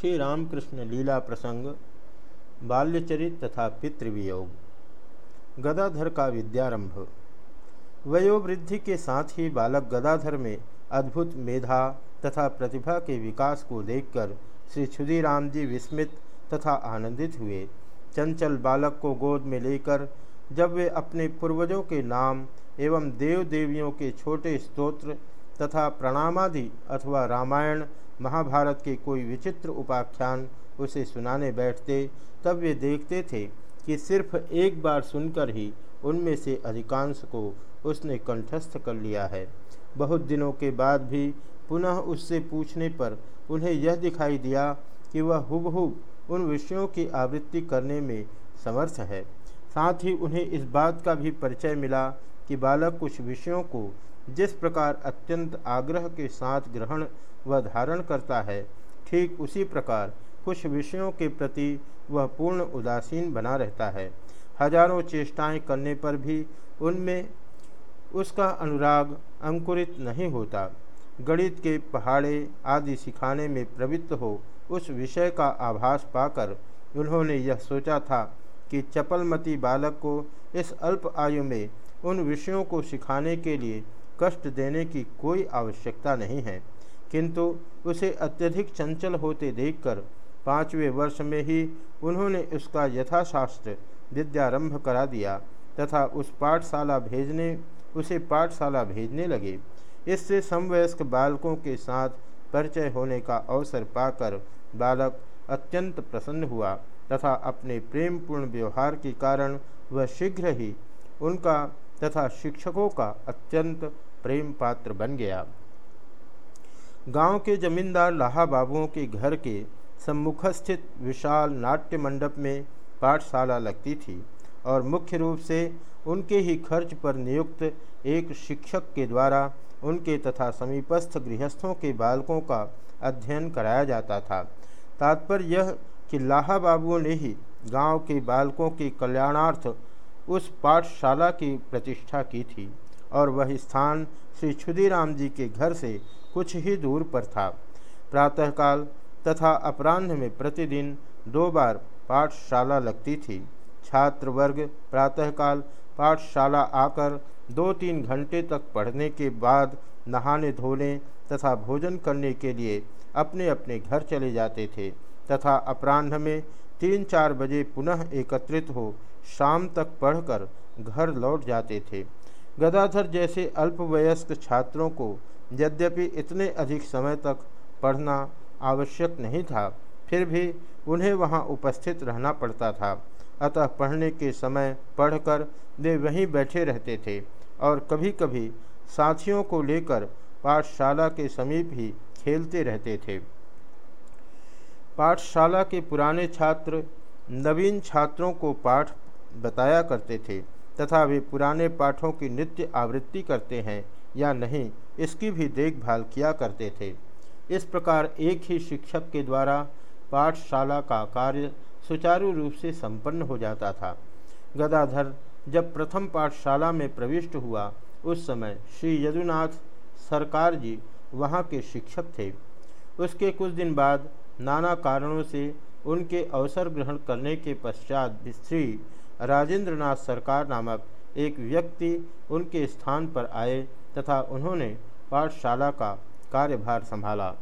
श्री रामकृष्ण लीला प्रसंग, बाल्यचरित तथा पितृवियोग, गदाधर का विद्यारंभ। वयोवृद्धि के साथ ही बालक गदाधर में अद्भुत मेधा तथा प्रतिभा के विकास को देखकर श्री क्षुदीराम जी विस्मित तथा आनंदित हुए। चंचल बालक को गोद में लेकर जब वे अपने पूर्वजों के नाम एवं देव देवियों के छोटे स्तोत्र तथा प्रणामादि अथवा रामायण, महाभारत के कोई विचित्र उपाख्यान उसे सुनाने बैठते, तब वे देखते थे कि सिर्फ़ एक बार सुनकर ही उनमें से अधिकांश को उसने कंठस्थ कर लिया है। बहुत दिनों के बाद भी पुनः उससे पूछने पर उन्हें यह दिखाई दिया कि वह हुबहुब उन विषयों की आवृत्ति करने में समर्थ है। साथ ही उन्हें इस बात का भी परिचय मिला कि बालक कुछ विषयों को जिस प्रकार अत्यंत आग्रह के साथ ग्रहण व धारण करता है, ठीक उसी प्रकार कुछ विषयों के प्रति वह पूर्ण उदासीन बना रहता है। हज़ारों चेष्टाएँ करने पर भी उनमें उसका अनुराग अंकुरित नहीं होता। गणित के पहाड़े आदि सिखाने में प्रवृत्त हो उस विषय का आभास पाकर उन्होंने यह सोचा था कि चपलमती बालक को इस अल्प आयु में उन विषयों को सिखाने के लिए कष्ट देने की कोई आवश्यकता नहीं है। किंतु उसे अत्यधिक चंचल होते देखकर पाँचवें वर्ष में ही उन्होंने उसका यथाशास्त्र विद्यारंभ करा दिया तथा उस पाठशाला भेजने, उसे पाठशाला भेजने लगे। इससे समवयस्क बालकों के साथ परिचय होने का अवसर पाकर बालक अत्यंत प्रसन्न हुआ तथा अपने प्रेमपूर्ण व्यवहार के कारण वह शीघ्र ही उनका तथा शिक्षकों का अत्यंत प्रेम पात्र बन गया। गाँव के जमींदार लाहा बाबुओं के घर के सम्मुख स्थित विशाल नाट्य मंडप में पाठशाला लगती थी और मुख्य रूप से उनके ही खर्च पर नियुक्त एक शिक्षक के द्वारा उनके तथा समीपस्थ गृहस्थों के बालकों का अध्ययन कराया जाता था। तात्पर्य यह कि लाहा बाबुओं ने ही गाँव के बालकों के कल्याणार्थ उस पाठशाला की प्रतिष्ठा की थी। और वह स्थान श्री क्षुदीराम जी के घर से कुछ ही दूर पर था। प्रातःकाल तथा अपराह्न में प्रतिदिन दो बार पाठशाला लगती थी। छात्र वर्ग प्रातःकाल पाठशाला आकर दो तीन घंटे तक पढ़ने के बाद नहाने धोने तथा भोजन करने के लिए अपने अपने घर चले जाते थे तथा अपराह्न में तीन चार बजे पुनः एकत्रित हो शाम तक पढ़कर घर लौट जाते थे। गदाधर जैसे अल्पवयस्क छात्रों को यद्यपि इतने अधिक समय तक पढ़ना आवश्यक नहीं था, फिर भी उन्हें वहाँ उपस्थित रहना पड़ता था। अतः पढ़ने के समय पढ़कर वे वहीं बैठे रहते थे और कभी कभी साथियों को लेकर पाठशाला के समीप ही खेलते रहते थे। पाठशाला के पुराने छात्र नवीन छात्रों को पाठ बताया करते थे। तथा वे पुराने पाठों की नित्य आवृत्ति करते हैं या नहीं, इसकी भी देखभाल किया करते थे। इस प्रकार एक ही शिक्षक के द्वारा पाठशाला का कार्य सुचारू रूप से संपन्न हो जाता था। गदाधर जब प्रथम पाठशाला में प्रविष्ट हुआ, उस समय श्री यदुनाथ सरकार जी वहाँ के शिक्षक थे। उसके कुछ दिन बाद नाना कारणों से उनके अवसर ग्रहण करने के पश्चात श्री राजेंद्र नाथ सरकार नामक एक व्यक्ति उनके स्थान पर आए तथा उन्होंने पाठशाला का कार्यभार संभाला।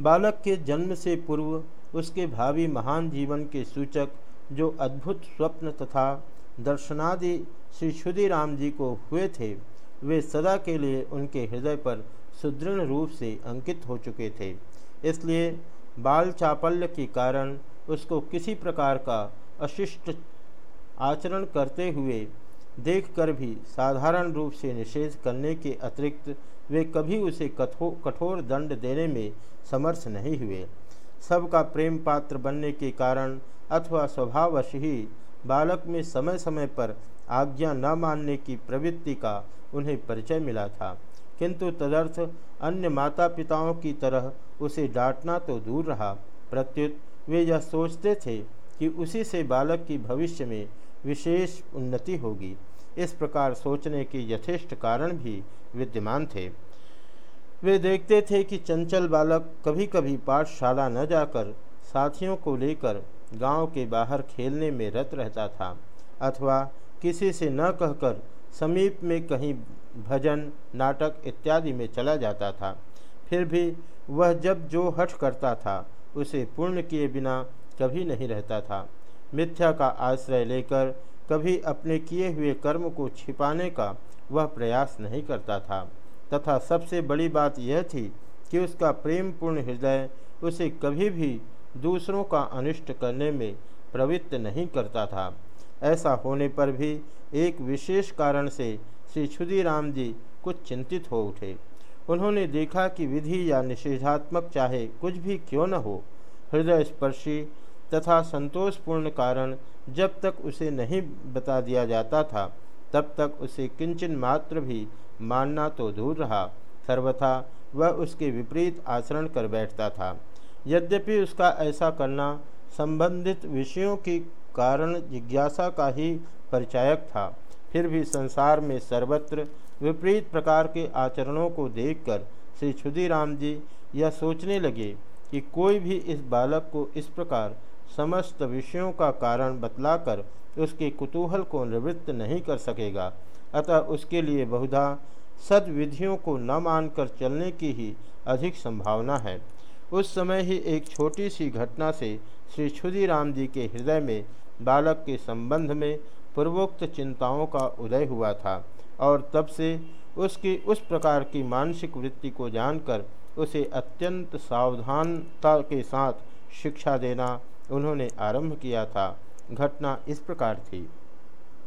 बालक के जन्म से पूर्व उसके भावी महान जीवन के सूचक, जो अद्भुत स्वप्न तथा दर्शनादि श्री क्षुदीराम जी को हुए थे, वे सदा के लिए उनके हृदय पर सुदृढ़ रूप से अंकित हो चुके थे। इसलिए बाल चापल्य के कारण उसको किसी प्रकार का अशिष्ट आचरण करते हुए देखकर भी साधारण रूप से निषेध करने के अतिरिक्त वे कभी उसे कठो, कठोर दंड देने में समर्थ नहीं हुए। सबका प्रेम पात्र बनने के कारण अथवा स्वभावश ही बालक में समय समय पर आज्ञा न मानने की प्रवृत्ति का उन्हें परिचय मिला था। किंतु तदर्थ अन्य माता पिताओं की तरह उसे डांटना तो दूर रहा। प्रत्युत वे यह सोचते थे कि उसी से बालक की भविष्य में विशेष उन्नति होगी। इस प्रकार सोचने के यथेष्ट कारण भी विद्यमान थे। वे देखते थे कि चंचल बालक कभी कभी पाठशाला न जाकर साथियों को लेकर गाँव के बाहर खेलने में रत रहता था, अथवा किसी से न कहकर समीप में कहीं भजन, नाटक इत्यादि में चला जाता था। फिर भी वह जब जो हठ करता था उसे पूर्ण किए बिना कभी नहीं रहता था। मिथ्या का आश्रय लेकर कभी अपने किए हुए कर्म को छिपाने का वह प्रयास नहीं करता था। तथा सबसे बड़ी बात यह थी कि उसका प्रेम पूर्ण हृदय उसे कभी भी दूसरों का अनिष्ट करने में प्रवृत्त नहीं करता था। ऐसा होने पर भी एक विशेष कारण से श्री क्षुदीराम जी कुछ चिंतित हो उठे। उन्होंने देखा कि विधि या निषेधात्मक चाहे कुछ भी क्यों न हो, हृदय स्पर्शी तथा संतोषपूर्ण कारण जब तक उसे नहीं बता दिया जाता था, तब तक उसे किंचन मात्र भी मानना तो दूर रहा, सर्वथा वह उसके विपरीत आचरण कर बैठता था। यद्यपि उसका ऐसा करना संबंधित विषयों की कारण जिज्ञासा का ही परिचायक था, फिर भी संसार में सर्वत्र विपरीत प्रकार के आचरणों को देखकर श्री क्षुदीराम जी यह सोचने लगे कि कोई भी इस बालक को इस प्रकार समस्त विषयों का कारण बतलाकर उसके कुतूहल को निवृत्त नहीं कर सकेगा। अतः उसके लिए बहुधा सदविधियों को न मानकर चलने की ही अधिक संभावना है। उस समय ही एक छोटी सी घटना से श्री क्षुदीराम जी के हृदय में बालक के संबंध में पूर्वोक्त चिंताओं का उदय हुआ था। और तब से उसकी उस प्रकार की मानसिक वृत्ति को जानकर उसे अत्यंत सावधानता के साथ शिक्षा देना उन्होंने आरंभ किया था। घटना इस प्रकार थी।